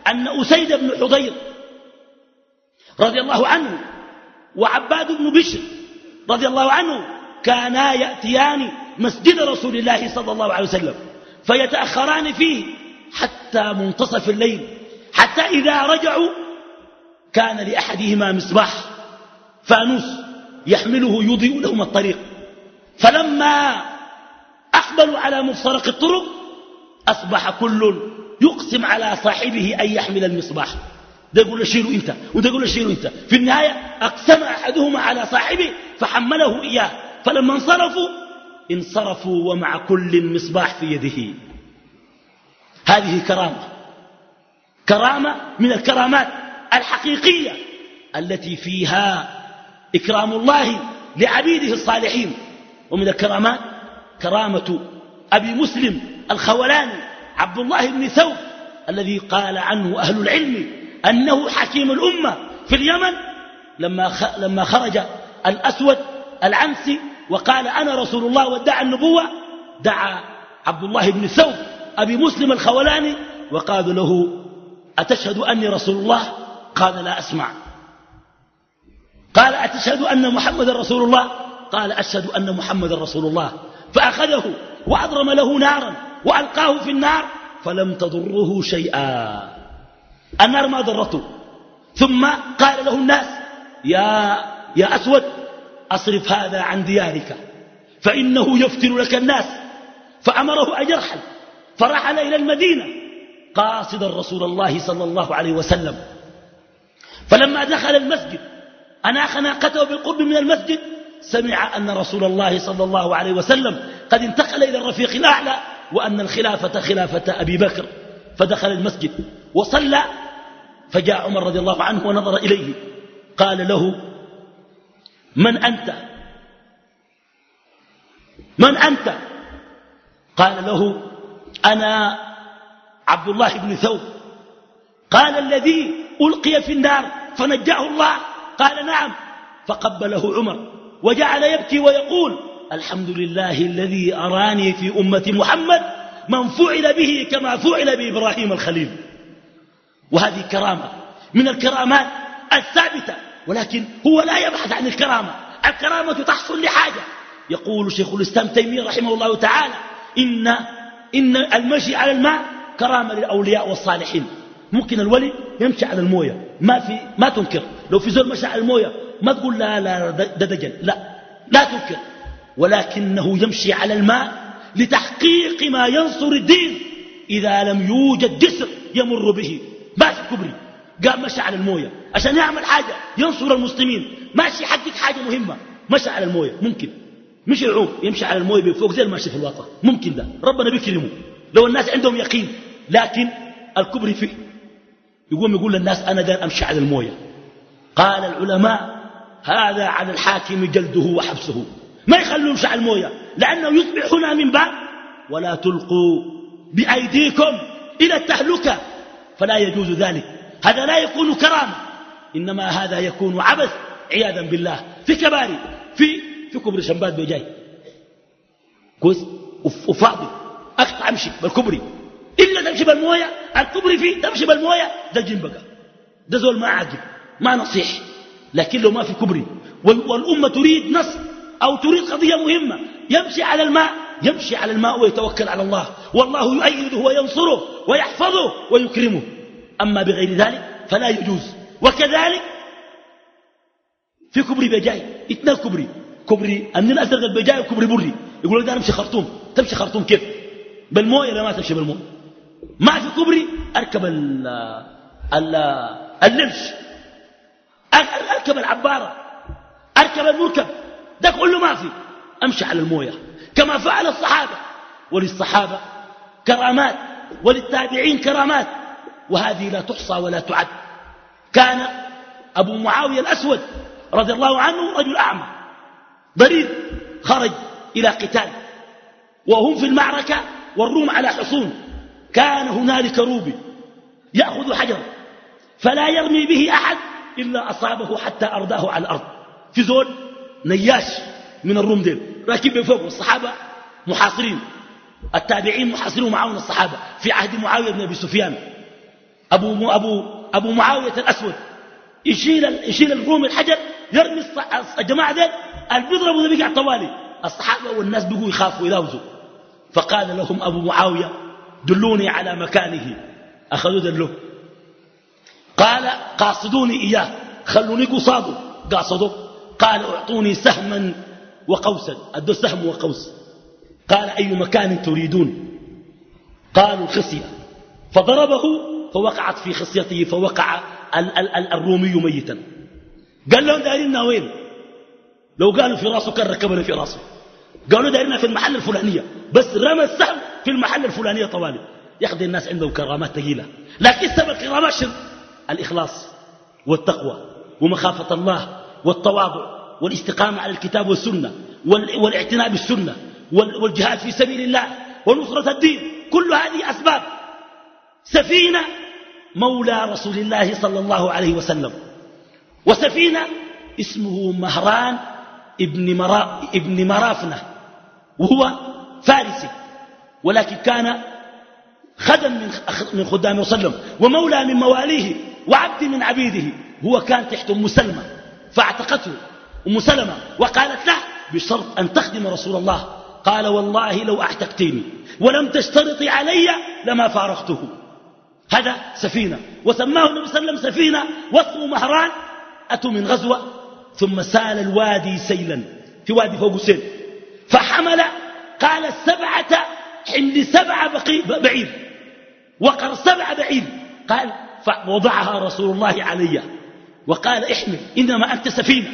أن أسيد بن حضير رضي الله عنه وعباد بن بشر رضي الله عنه كانا يأتيان مسجد رسول الله صلى الله عليه وسلم فيتأخران فيه حتى منتصف الليل حتى إذا رجعوا كان لأحدهما مصباح فانوس يحمله يضيء لهم الطريق. فلما أقبلوا على مفترق الطرق أصبح كل يقسم على صاحبه أن يحمل المصباح. ده يقول له شيله أنت وده يقول له شيله أنت. في النهاية أقسم أحدهما على صاحبه فحمله إياه. فلما انصرفوا انصرفوا ومع كل مصباح في يده. هذه كرامة. كرامة من الكرامات الحقيقية التي فيها إكرام الله لعبيده الصالحين. ومن الكرامات كرامة أبي مسلم الخولاني عبد الله بن ثوب الذي قال عنه أهل العلم أنه حكيم الأمة في اليمن لما لما خرج الأسود العنسي وقال أنا رسول الله وادعى النبوة دعا عبد الله بن ثوب أبي مسلم الخولاني وقال له أتشهد أني رسول الله؟ قال لا أسمع. قال أتشهد أن محمد رسول الله؟ قال أشهد أن محمد رسول الله. فأخذه وأضرم له نارا وألقاه في النار فلم تضره شيئا. النار ما ضرته. ثم قال له الناس يا, يا أسود أصرف هذا عن ديارك فإنه يفتن لك الناس. فأمره أن يرحل. فرحل إلى المدينة. قاصدا رسول الله صلى الله عليه وسلم. فلما دخل المسجد أناخ ناقته بالقرب من المسجد سمع أن رسول الله صلى الله عليه وسلم قد انتقل إلى الرفيق الأعلى وأن الخلافة خلافة أبي بكر فدخل المسجد وصلى فجاء عمر رضي الله عنه ونظر إليه قال له من أنت؟ من أنت؟ قال له أنا عبد الله بن ثوب. قال الذي ألقي في النار فنجاه الله. قال نعم. فقبله عمر. وجعل يبكي ويقول الحمد لله الذي أراني في أمة محمد من فعل به كما فعل بإبراهيم الخليل. وهذه كرامة من الكرامات الثابتة ولكن هو لا يبحث عن الكرامة الكرامة تحصل لحاجة. يقول شيخ الإسلام تيمية رحمه الله تعالى إن, إن المشي على الماء كرامة للأولياء والصالحين. ممكن الولي يمشي على الموية ما في ما تنكر. لو في زول مشى على الموية ما تقول لا لا ده دجل. لا لا تنكر ولكنه يمشي على الماء لتحقيق ما ينصر الدين. إذا لم يوجد جسر يمر به. ماشي كبري. قام مشى على الموية. عشان يعمل حاجة ينصر المسلمين. ماشي يحقق حاجة مهمة. مشى على الموية. ممكن. مش يعوم. يمشي على الموية بفوق زي الماشي في الواقع. ممكن ده. ربنا بيكرمه. لو الناس عندهم يقين. لكن الكبري فيه يقوم يقول للناس أنا دار أمشي على الموية. قال العلماء هذا على الحاكم جلده وحبسه. ما يخلوا يمشي على المويه لأنه يصبح هنا من باب ولا تلقوا بأيديكم إلى التهلكة. فلا يجوز ذلك. هذا لا يكون كرامة. إنما هذا يكون عبث. عياذا بالله. في كباري. في في كبري شمبات بيجاي. كويس؟ وفاضي. أقطع أمشي. بالكبري. إلا تمشي بالموية. الكبري فيه تمشي بالموية. ده بقى ده زول ما عاجب. ما نصيح. لكن لو ما في كبري. والأمة تريد نص أو تريد قضية مهمة. يمشي على الماء. يمشي على الماء ويتوكل على الله. والله يؤيده وينصره ويحفظه ويكرمه. أما بغير ذلك فلا يجوز. وكذلك في كبري بيجاي اثنين كبري. كبري النيل الازرق بيجاي وكبري بري. يقول لك ده أمشي خرطوم. تمشي خرطوم كيف؟ بالموية ولا ما تمشي بالموية؟ ما في كبري. أركب ال ال اللبش اركب العبارة. أركب المركب. ده كله ما في. أمشي على الموية. كما فعل الصحابة. وللصحابة كرامات. وللتابعين كرامات. وهذه لا تحصى ولا تعد. كان أبو معاوية الأسود رضي الله عنه رجل أعمى. ضرير خرج إلى قتال. وهم في المعركة والروم على حصون. كان هنالك روبي. يأخذ حجر فلا يرمي به أحد. إلا أصابه حتى أرداه على الأرض. في زول نياش من الروم ديل. راكب فوق الصحابة محاصرين. التابعين محاصرين معاون الصحابة. في عهد معاوية بن أبي سفيان. أبو, أبو, أبو معاوية الأسود. يشيل, يشيل الروم الحجر يرمي الجماعة ذي البيضربوا ذي بيقع طوالي. الصحابة والناس بيقوا يخافوا يلاوزوا. فقال لهم أبو معاوية دلوني على مكانه. أخذوا دلوه قال قاصدوني إياه. خلوني قصاده. قاصدوا قال أعطوني سهما وقوسا. ادوا سهم وقوس. قال أي مكان تريدون؟ قالوا الخصية فضربه فوقعت في خصيته فوقع الرومي ميتا. قال لهم دايرنا وين لو قالوا في راسه كان ركبنا في راسه. قالوا دايرنا في المحل الفلانية. بس رمى السهم في المحل الفلانية طوالي. ياخذ الناس عندهم كرامات ثقيلة. لكن سبب الكرامات شنو؟ الإخلاص والتقوى ومخافة الله والتواضع والاستقامة على الكتاب والسنة والاعتناء بالسنة والجهاد في سبيل الله ونصرة الدين. كل هذه أسباب سفينة مولى رسول الله صلى الله عليه وسلم. وسفينة اسمه مهران ابن, مرا ابن مرافنة وهو فارسي ولكن كان خدم من خدام وسلم ومولى من مواليه وعبد من عبيده هو كان تحت ام سلمة فاعتقته أم سلمة وقالت له بشرط أن تخدم رسول الله. قال والله لو اعتقتني ولم تشترطي علي لما فارقته. هذا سفينة. وسماه النبي صلى الله عليه وسلم سفينة. واسمه مهران أتوا من غزوة. ثم سال الوادي سيلا في وادي فوق سيل فحمل قال السبعة حمل سبعة بعير. وقر سبعة بعير. قال فوضعها رسول الله علي. وقال احمل إنما أنت سفينة.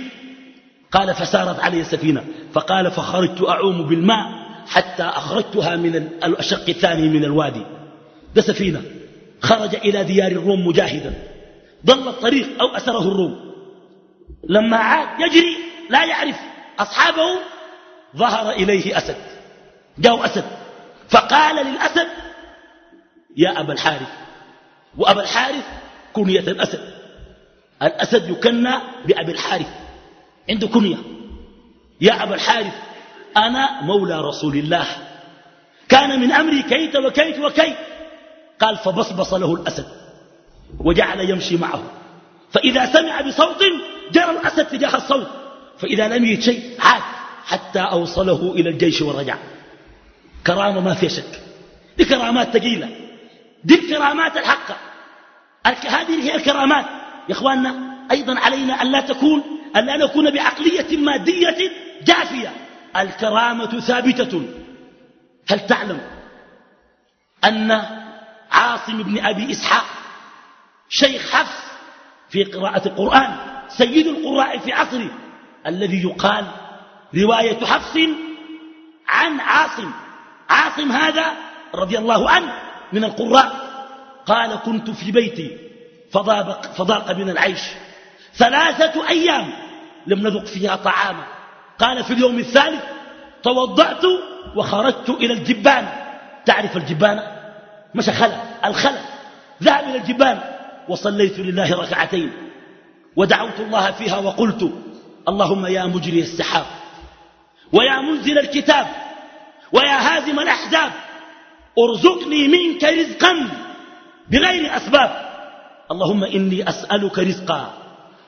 قال فسارت علي السفينة فقال فخرجت أعوم بالماء حتى أخرجتها من الشق الثاني من الوادي. ده سفينة. خرج إلى ديار الروم مجاهدا. ضل الطريق أو أسره الروم. لما عاد يجري لا يعرف أصحابه ظهر إليه أسد. جاء أسد. فقال للأسد يا أبا الحارث وأبا الحارث كنية الأسد. الأسد يكنى بأبي الحارث. عنده كنية. يا أبا الحارث أنا مولى رسول الله. كان من أمري كيت وكيت وكيت. قال فبصبص له الأسد وجعل يمشي معه. فإذا سمع بصوت جرى الأسد تجاه الصوت. فإذا لم يجد شيء عاد حتى أوصله إلى الجيش ورجع. كرامة ما فيها شك. دي ثقيلة. دي الكرامات الحقة هذه هي الكرامات. يا إخواننا أيضا علينا أن لا تكون أن لا نكون بعقلية مادية جافية. الكرامة ثابتة. هل تعلم أن عاصم بن أبي إسحاق شيخ حفص في قراءة القرآن سيد القراء في عصره الذي يقال رواية حفص عن عاصم؟ عاصم هذا رضي الله عنه. من القراء قال كنت في بيتي فضاق, فضاق من العيش. ثلاثة أيام لم نذق فيها طعاما. قال في اليوم الثالث توضأت وخرجت إلى الجبان. تعرف الجبان؟ مش خلق الخلق ذهب إلى الجبان وصليت لله ركعتين. ودعوت الله فيها وقلت اللهم يا مجري السحاب ويا منزل الكتاب ويا هازم الأحزاب ارزقني منك رزقا بغير أسباب. اللهم إني أسألك رزقا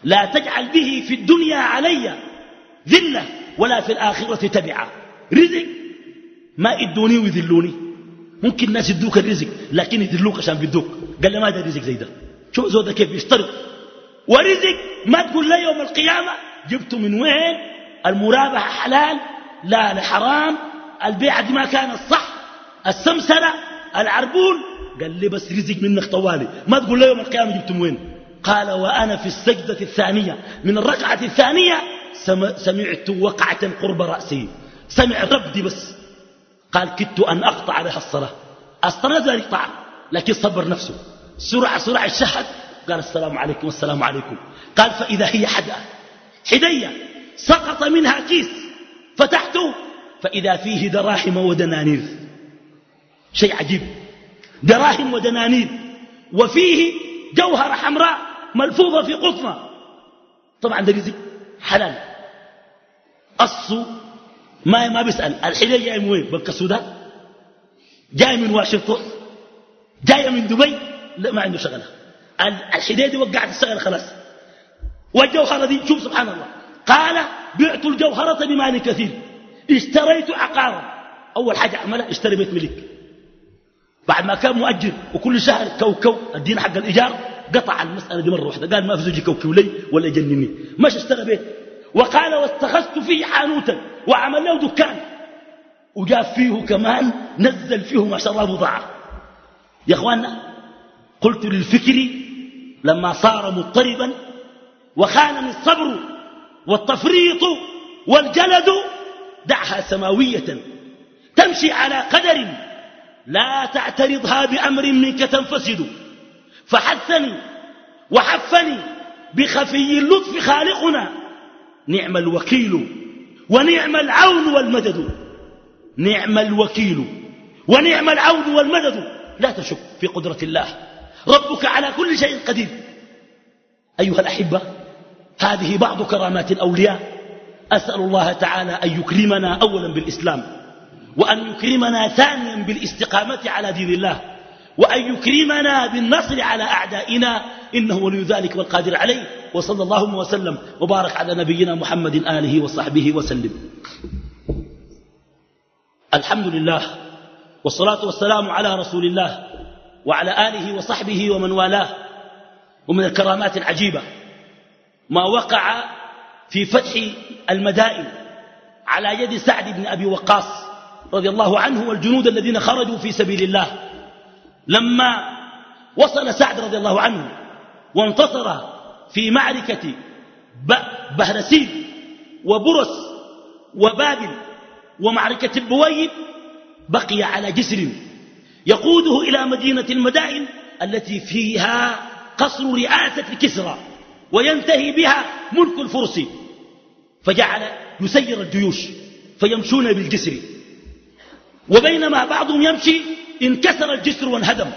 لا تجعل به في الدنيا علي ذلة ولا في الآخرة تبعا. رزق؟ ما يدوني ويذلوني. ممكن الناس يدوك الرزق لكن يذلوك عشان بيدوك قال لي ما ده رزق زي ده. شوف زود كيف يشترط؟ ورزق؟ ما تقول لي يوم القيامة. جبته من وين؟ المرابحة حلال لا لحرام البيعة دي ما كانت صح. السمسرة العربون. قال لي بس رزق منك طوالي. ما تقول لي يوم القيامة جبته من وين؟ قال وأنا في السجدة الثانية. من الركعة الثانية سمعت وقعة قرب رأسي. سمع ربدي بس. قال كدت أن أقطع عليها الصلاة. الصلاة ذلك طعم لكن صبر نفسه. سرعة سرعة الشهد. قال السلام عليكم والسلام عليكم. قال فإذا هي حدأ. حدية. سقط منها كيس. فتحته. فإذا فيه دراهم ودنانير. شيء عجيب. دراهم ودنانير. وفيه جوهرة حمراء ملفوظة في قطنة طبعا ده رزق حلال. الصو ما ما بيسأل. الحلية جاي من وين؟ بنك السودان جاي من واشنطن؟ جاي من دبي؟ لا ما عنده شغلة. الحلية دي وقعت الشغلة خلاص. والجوهرة دي شوف سبحان الله. قال بعت الجوهرة بمال كثير. اشتريت عقارا. أول حاجة عملها اشتري بيت ملك. بعد ما كان مؤجر وكل شهر كوكو الدين حق الإيجار قطع المسألة دي مرة واحدة قال ما في زوجي كوكو لي ولا يجنني. مش اشترى بيت. وقال واتخذت فيه حانوتا وعمل له دكان. وجاب فيه كمان نزل فيه ما شاء الله بضاعة يا اخوانا قلت للفكر لما صار مضطربا وخانني الصبر والتفريط والجلد دعها سماوية تمشي على قدر لا تعترضها بأمر منك تنفسد. فحثني وحفني بخفي اللطف خالقنا. نعم الوكيل ونعم العون والمدد. نعم الوكيل ونعم العون والمدد. لا تشك في قدرة الله. ربك على كل شيء قدير. أيها الأحبة هذه بعض كرامات الأولياء. أسأل الله تعالى أن يكرمنا أولا بالإسلام. وأن يكرمنا ثانيا بالاستقامة على دين الله وأن يكرمنا بالنصر على أعدائنا إنه ولي ذلك والقادر عليه. وصلى الله وسلم وبارك على نبينا محمد آله وصحبه وسلم. الحمد لله والصلاة والسلام على رسول الله وعلى آله وصحبه ومن والاه. ومن الكرامات العجيبة ما وقع في فتح المدائن على يد سعد بن أبي وقاص رضي الله عنه والجنود الذين خرجوا في سبيل الله. لما وصل سعد رضي الله عنه وانتصر في معركة بهرسين وبرس وبابل ومعركة البويب بقي على جسر يقوده إلى مدينة المدائن التي فيها قصر رئاسة كسرى وينتهي بها ملك الفرس. فجعل يسير الجيوش فيمشون بالجسر. وبينما بعضهم يمشي انكسر الجسر وانهدم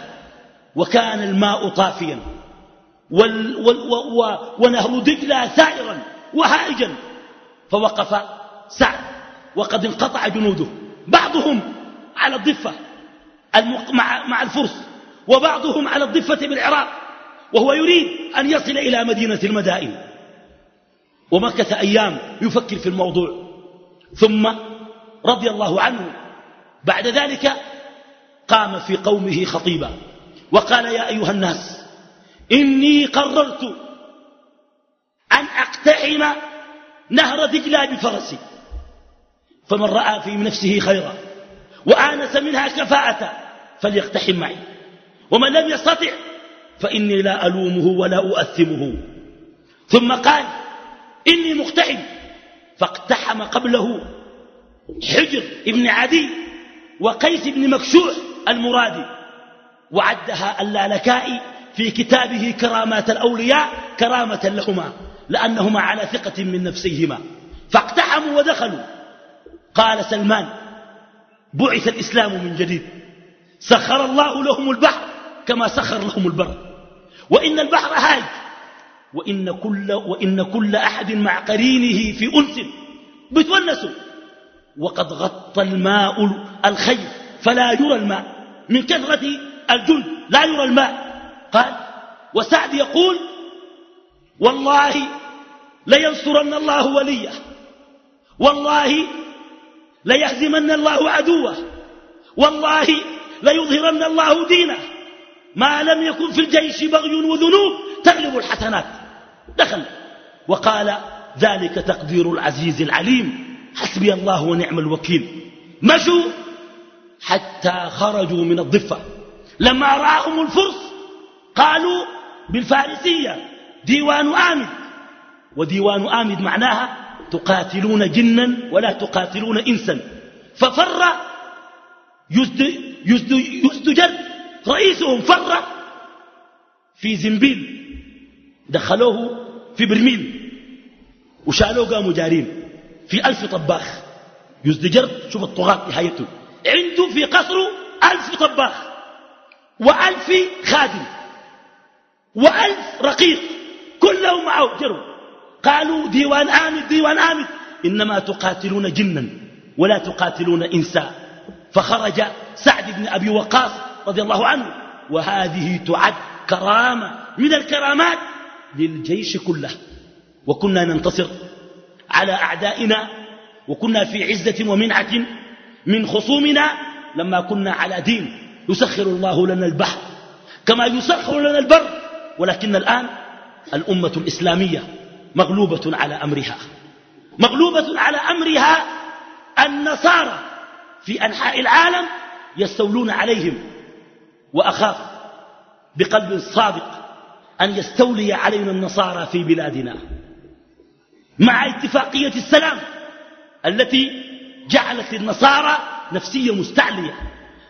وكان الماء طافيا وال وال و ونهر دجلة سائرا وهائجا فوقف سعد وقد انقطع جنوده بعضهم على الضفة مع, مع الفرس وبعضهم على الضفة بالعراق وهو يريد أن يصل إلى مدينة المدائن ومكث أيام يفكر في الموضوع ثم رضي الله عنه بعد ذلك قام في قومه خطيبا وقال يا أيها الناس إني قررت أن أقتحم نهر دجلة بفرسي فمن رأى في نفسه خيرا وآنس منها كفاءة فليقتحم معي ومن لم يستطع فإني لا ألومه ولا أؤثمه. ثم قال إني مقتحم فاقتحم قبله حجر ابن عدي وقيس بن مكشوح المرادي. وعدها اللالكائي في كتابه كرامات الأولياء كرامة لهما لأنهما على ثقة من نفسيهما. فاقتحموا ودخلوا. قال سلمان بعث الإسلام من جديد. سخر الله لهم البحر كما سخر لهم البر. وإن البحر هاج. وإن كل, وإن كل أحد مع قرينه في أنس. بتونسوا. وقد غطى الماء الخير فلا يرى الماء. من كثرة الجند لا يرى الماء. قال وسعد يقول والله لينصرن الله وليه. والله ليهزمن الله عدوه. والله ليظهرن الله دينه. ما لم يكن في الجيش بغي وذنوب تغلب الحسنات. دخل. وقال ذلك تقدير العزيز العليم. حسبي الله ونعم الوكيل. مشوا حتى خرجوا من الضفة. لما رآهم الفرس قالوا بالفارسية ديوان آمد. وديوان آمد معناها تقاتلون جنا ولا تقاتلون إنسا. ففر يزد يزدجر. رئيسهم فر في زنبيل. دخلوه في برميل. وشالوه قاموا جارين. في ألف طباخ. يزدجر شوف الطغاة نهايته عنده في قصره ألف طباخ وألف خادم وألف رقيق كلهم معه جروا قالوا ديوان آمد ديوان آمد. إنما تقاتلون جنا ولا تقاتلون إنسا. فخرج سعد بن أبي وقاص رضي الله عنه وهذه تعد كرامة من الكرامات للجيش كله. وكنا ننتصر على أعدائنا وكنا في عزة ومنعة من خصومنا لما كنا على دين يسخر الله لنا البحر. كما يسخر لنا البر ولكن الآن الأمة الإسلامية مغلوبة على أمرها. مغلوبة على أمرها النصارى في أنحاء العالم يستولون عليهم. وأخاف بقلب صادق أن يستولي علينا النصارى في بلادنا. مع اتفاقية السلام التي جعلت للنصارى نفسية مستعلية.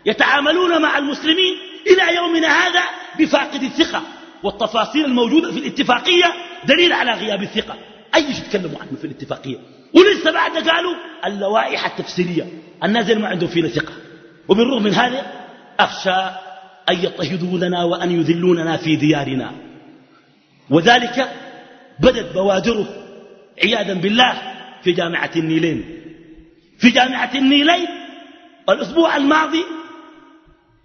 يتعاملون مع المسلمين إلى يومنا هذا بفاقد الثقة والتفاصيل الموجودة في الاتفاقية دليل على غياب الثقة. أي شيء تكلموا عنه في الاتفاقية؟ ولسه بعد قالوا اللوائح التفسيرية الناس ما عندهم فينا ثقة. وبالرغم من هذا أخشى أن يضطهدوننا وأن يذلوننا في ديارنا. وذلك بدت بوادره عياذا بالله في جامعة النيلين. في جامعة النيلين الأسبوع الماضي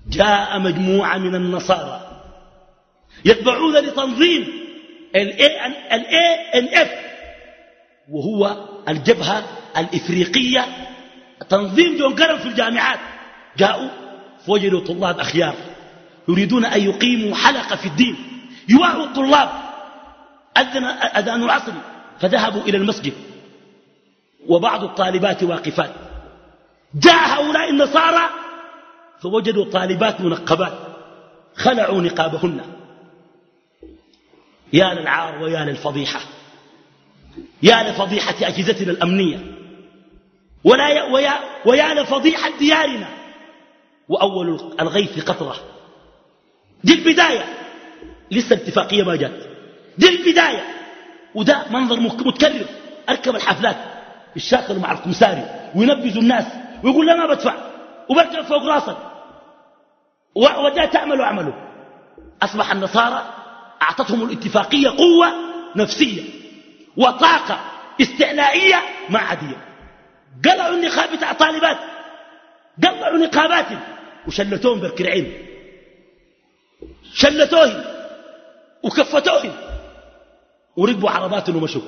جاء مجموعة من النصارى يتبعون لتنظيم ال ANF وهو الجبهة الإفريقية. تنظيم جون كرم في الجامعات جاءوا فوجدوا طلاب أخيار يريدون أن يقيموا حلقة في الدين يوعوا الطلاب. أذن أذان العصر فذهبوا إلى المسجد. وبعض الطالبات واقفات. جاء هؤلاء النصارى فوجدوا طالبات منقبات خلعوا نقابهن. يا للعار ويا للفضيحة يا لفضيحة أجهزتنا الأمنية ولا ويا, ويا لفضيحة ديارنا. وأول الغيث قطرة. دي البداية. لسه اتفاقية ما جات. دي البداية. وده منظر متكرر. أركب الحفلات. الشاكل مع الكمساري وينبذوا الناس ويقول لا ما بدفع وبركب فوق راسك. وده تعملوا اعملوا أصبح النصارى أعطتهم الاتفاقية قوة نفسية وطاقة استعلائية ما عادية قلعوا النقاب بتاع طالبات قلعوا نقابات وشلتوهم بالكرعين. شلتوهم وكفتوهم. وركبوا عرباتهم ومشوا.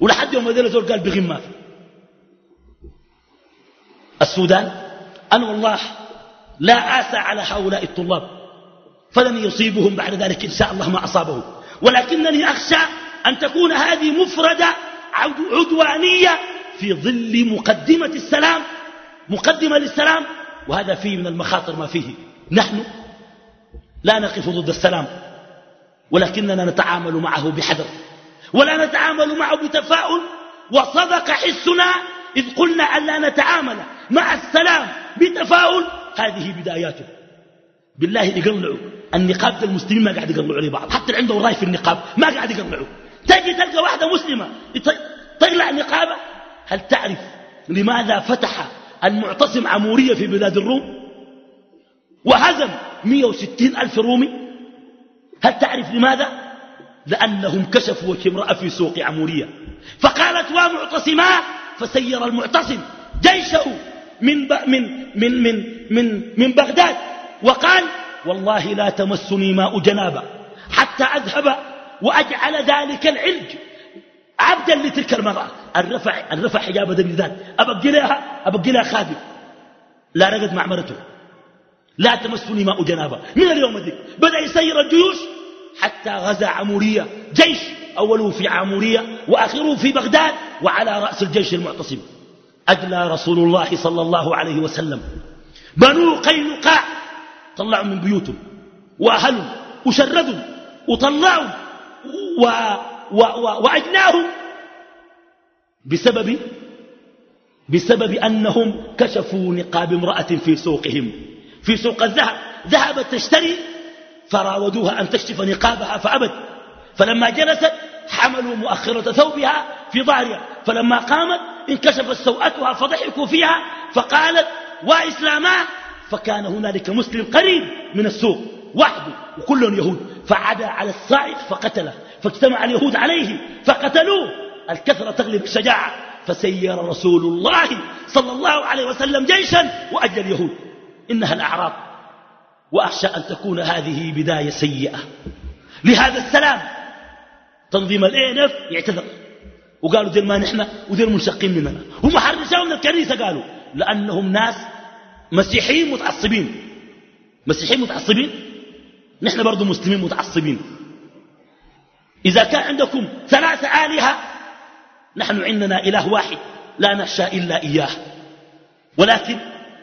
ولحد يوم ذي زول قال بغم ما في السودان؟ أنا والله لا آسى على هؤلاء الطلاب فلن يصيبهم بعد ذلك إن شاء الله ما أصابهم. ولكنني أخشى أن تكون هذه مفردة عدوانية في ظل مقدمة السلام مقدمة للسلام وهذا فيه من المخاطر ما فيه. نحن لا نقف ضد السلام ولكننا نتعامل معه بحذر ولا نتعامل معه بتفاؤل وصدق حسنا إذ قلنا أن لا نتعامل مع السلام بتفاؤل. هذه بداياته بالله يقلعوا. النقاب المسلمين ما قاعد يقلعوا لبعض حتى اللي عنده راي في النقاب ما قاعد يقلعوا. تجي تلقى واحدة مسلمة تقلع نقابة. هل تعرف لماذا فتح المعتصم عمورية في بلاد الروم؟ وهزم 160 ألف رومي. هل تعرف لماذا؟ لأنهم كشفوا وجه امرأة في سوق عمورية. فقالت ومعتصما فسير المعتصم. جيشه من, من, من, من, من, من بغداد. وقال والله لا تمسني ماء جنابة حتى أذهب وأجعل ذلك العلج عبدا لتلك المرأة. الرفع, الرفع حجاب دم ذات أبقي لها, أبقي لها خادم. لا رقد مع مرته. لا تمسني ماء جنابة. من اليوم ذيك؟ بدأ يسير الجيوش حتى غزا عمورية. جيش أوله في عمورية وآخره في بغداد وعلى رأس الجيش المعتصم. أجلى رسول الله صلى الله عليه وسلم. بنو قينقاع طلعوا من بيوتهم وأهلوا وشردوا وطلعوا و و و وأجناهم بسبب بسبب أنهم كشفوا نقاب امرأة في سوقهم. في سوق الذهب. ذهبت تشتري فراودوها أن تكشف نقابها فأبت. فلما جلست حملوا مؤخرة ثوبها في ظهرها. فلما قامت انكشفت سوءتها فضحكوا فيها فقالت وإسلاما فكان هنالك مسلم قريب من السوق وحده وكلهم يهود. فعدا على الصائغ فقتله. فاجتمع اليهود عليه فقتلوه. الكثرة تغلب الشجاعة. فسير رسول الله صلى الله عليه وسلم جيشا وأجل اليهود. إنها الأعراض. وأخشى أن تكون هذه بداية سيئة. لهذا السلام تنظيم الاي يعتذر. وقالوا دير ما نحن ودير منشقين مننا. هم حرشوا من الكنيسة قالوا. لأنهم ناس مسيحيين متعصبين. مسيحيين متعصبين؟ نحن برضو مسلمين متعصبين. إذا كان عندكم ثلاثة آلهة نحن عندنا إله واحد لا نخشى إلا إياه. ولكن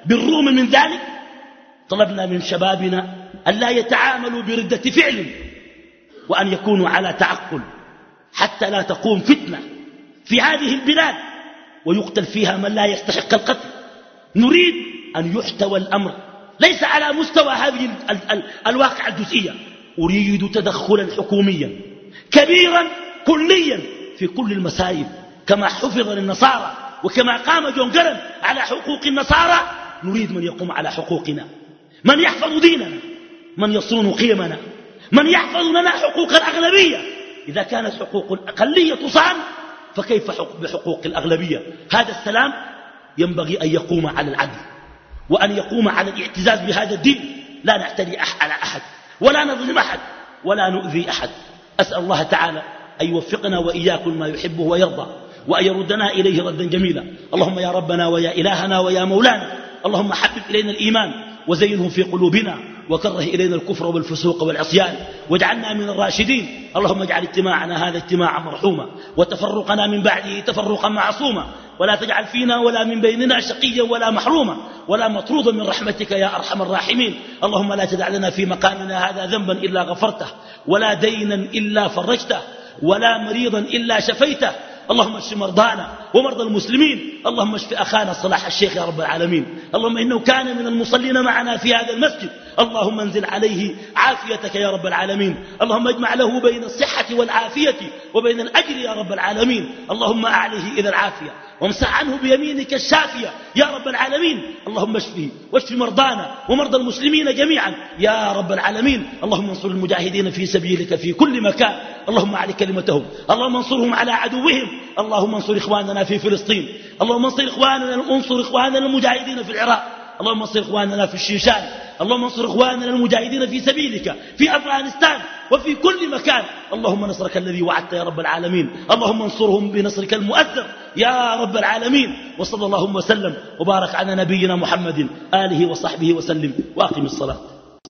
بالرغم من ذلك طلبنا من شبابنا أن لا يتعاملوا بردة فعل وأن يكونوا على تعقل. حتى لا تقوم فتنة في هذه البلاد ويقتل فيها من لا يستحق القتل. نريد أن يحتوى الأمر. ليس على مستوى هذه الواقع الجزئية. أريد تدخلا حكوميا كبيرا كليا في كل المسائل كما حفظ للنصارى وكما قام جون جرن على حقوق النصارى نريد من يقوم على حقوقنا. من يحفظ ديننا؟ من يصون قيمنا؟ من يحفظ لنا حقوق الأغلبية؟ إذا كانت حقوق الأقلية تصان فكيف بحقوق الأغلبية؟ هذا السلام ينبغي أن يقوم على العدل وأن يقوم على الاعتزاز بهذا الدين. لا نعتدي على أحد ولا نظلم أحد ولا نؤذي أحد. أسأل الله تعالى أن يوفقنا وإياكم ما يحبه ويرضى وأن يردنا إليه ردا جميلا. اللهم يا ربنا ويا إلهنا ويا مولانا اللهم حبب إلينا الإيمان وزينه في قلوبنا. وكره إلينا الكفر والفسوق والعصيان واجعلنا من الراشدين. اللهم اجعل اجتماعنا هذا اجتماعا مرحوما وتفرقنا من بعده تفرقا معصوما. ولا تجعل فينا ولا من بيننا شقيا ولا محروما. ولا مطرودا من رحمتك يا أرحم الراحمين. اللهم لا تدع لنا في مقامنا هذا ذنبا إلا غفرته. ولا دينا إلا فرجته. ولا مريضا إلا شفيته. اللهم اشف مرضانا. ومرضى المسلمين. اللهم اشف أخانا صلاح الشيخ يا رب العالمين. اللهم إنه كان من المصلين معنا في هذا المسجد. اللهم انزل عليه عافيتك يا رب العالمين. اللهم اجمع له بين الصحة والعافية وبين الأجر يا رب العالمين. اللهم أعليه إلى العافية. وامسح عنه بيمينك الشافية يا رب العالمين. اللهم اشفه واشف مرضانا ومرضى المسلمين جميعا يا رب العالمين. اللهم انصر المجاهدين في سبيلك في كل مكان. اللهم علي كلمتهم. اللهم انصرهم على عدوهم. اللهم انصر إخواننا في فلسطين. اللهم انصر إخواننا انصر إخواننا المجاهدين في العراق. اللهم انصر إخواننا في الشيشان. اللهم انصر إخواننا المجاهدين في سبيلك في أفغانستان وفي كل مكان. اللهم نصرك الذي وعدت يا رب العالمين. اللهم انصرهم بنصرك المؤثر يا رب العالمين. وصلى اللهم وسلم وبارك على نبينا محمد آله وصحبه وسلم. وأقم الصلاة.